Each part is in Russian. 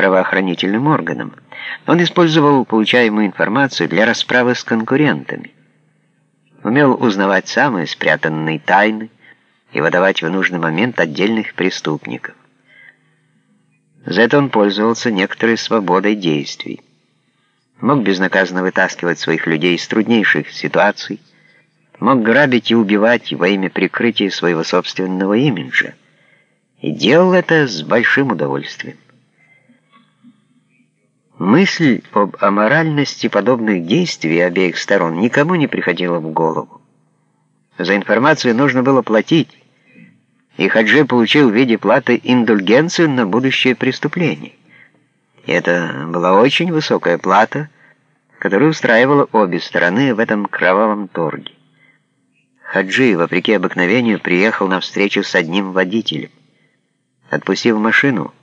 правоохранительным органам. Он использовал получаемую информацию для расправы с конкурентами. Умел узнавать самые спрятанные тайны и выдавать в нужный момент отдельных преступников. За это он пользовался некоторой свободой действий. Мог безнаказанно вытаскивать своих людей из труднейших ситуаций, мог грабить и убивать во имя прикрытия своего собственного имиджа. И делал это с большим удовольствием. Мысль об аморальности подобных действий обеих сторон никому не приходила в голову. За информацию нужно было платить, и Хаджи получил в виде платы индульгенцию на будущее преступление. И это была очень высокая плата, которая устраивала обе стороны в этом кровавом торге. Хаджи, вопреки обыкновению, приехал на встречу с одним водителем. Отпустив машину,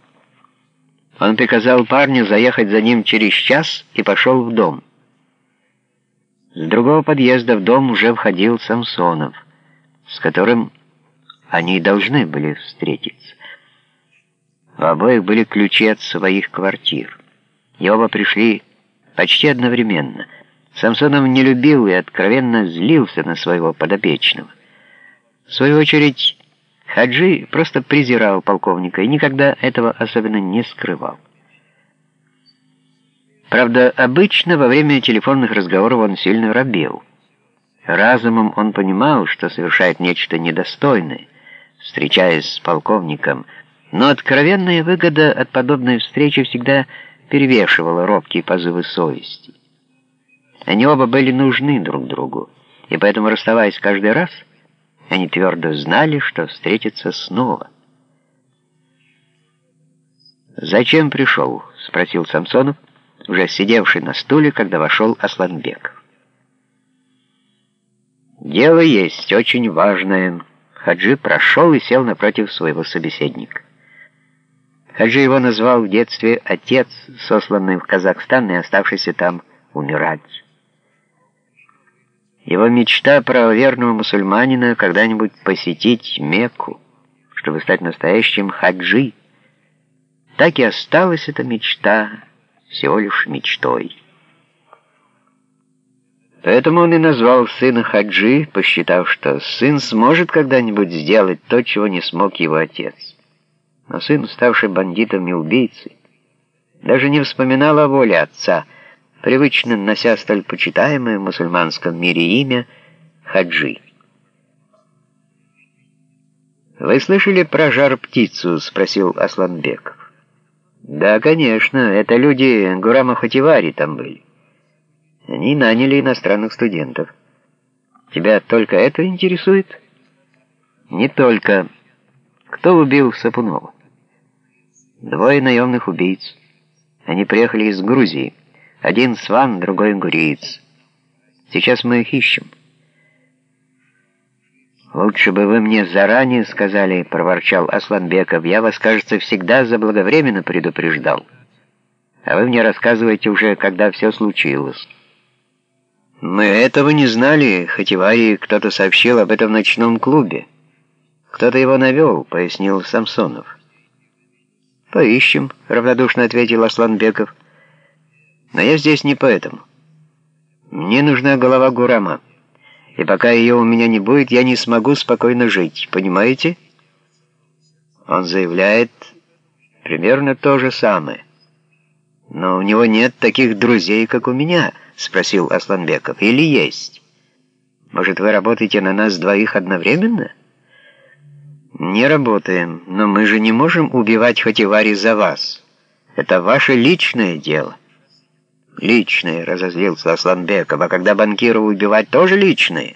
он приказал парню заехать за ним через час и пошел в дом. С другого подъезда в дом уже входил Самсонов, с которым они должны были встретиться. У обоих были ключи от своих квартир. И оба пришли почти одновременно. Самсонов не любил и откровенно злился на своего подопечного. В свою очередь, Хаджи просто презирал полковника и никогда этого особенно не скрывал. Правда, обычно во время телефонных разговоров он сильно робел. Разумом он понимал, что совершает нечто недостойное, встречаясь с полковником, но откровенная выгода от подобной встречи всегда перевешивала робкие позывы совести. Они оба были нужны друг другу, и поэтому, расставаясь каждый раз, они твердо знали, что встретятся снова. «Зачем пришел?» — спросил Самсонов, уже сидевший на стуле, когда вошел Асланбек. «Дело есть очень важное». Хаджи прошел и сел напротив своего собеседника. Хаджи его назвал в детстве отец, сосланный в Казахстан и оставшийся там умирать. Его мечта правоверного мусульманина когда-нибудь посетить Мекку, чтобы стать настоящим хаджи. Так и осталась эта мечта всего лишь мечтой. Поэтому он и назвал сына Хаджи, посчитав, что сын сможет когда-нибудь сделать то, чего не смог его отец. Но сын, ставший бандитом и убийцей, даже не вспоминал о воле отца, привычно нося столь почитаемое в мусульманском мире имя Хаджи. «Вы слышали про жар-птицу?» — спросил Асланбеков. «Да, конечно, это люди Гурама Хативари там были». Они наняли иностранных студентов. Тебя только это интересует? Не только. Кто убил Сапунова? Двое наемных убийц. Они приехали из Грузии. Один сван, другой гуриец. Сейчас мы их ищем. «Лучше бы вы мне заранее сказали», — проворчал Асланбеков. «Я вас, кажется, всегда заблаговременно предупреждал. А вы мне рассказываете уже, когда все случилось». Мы этого не знали, хоть Иварии кто-то сообщил об этом в ночном клубе. Кто-то его навел, пояснил Самсонов. «Поищем», — равнодушно ответил Асланбеков. «Но я здесь не поэтому. Мне нужна голова Гурама, и пока ее у меня не будет, я не смогу спокойно жить, понимаете?» Он заявляет примерно то же самое. «Но у него нет таких друзей, как у меня», — спросил Асланбеков. «Или есть? Может, вы работаете на нас двоих одновременно?» «Не работаем, но мы же не можем убивать Хативари за вас. Это ваше личное дело». «Личное», — разозлился Асланбеков, «а когда банкира убивать, тоже личное».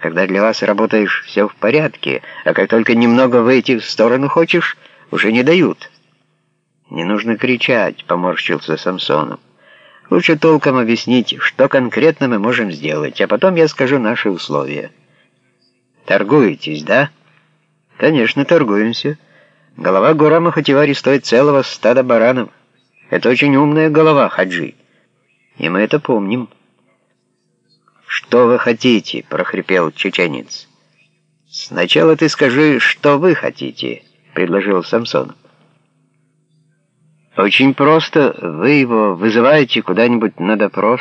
Когда для вас работаешь, все в порядке, а как только немного выйти в сторону хочешь, уже не дают». «Не нужно кричать», — поморщился Самсонов. «Лучше толком объяснить, что конкретно мы можем сделать, а потом я скажу наши условия». «Торгуетесь, да?» «Конечно, торгуемся. Голова Гурама Хативари стоит целого стада баранов. Это очень умная голова, Хаджи. И мы это помним». «Что вы хотите?» — прохрипел чеченец. «Сначала ты скажи, что вы хотите», — предложил Самсонов. Очень просто. Вы его вызываете куда-нибудь на допрос.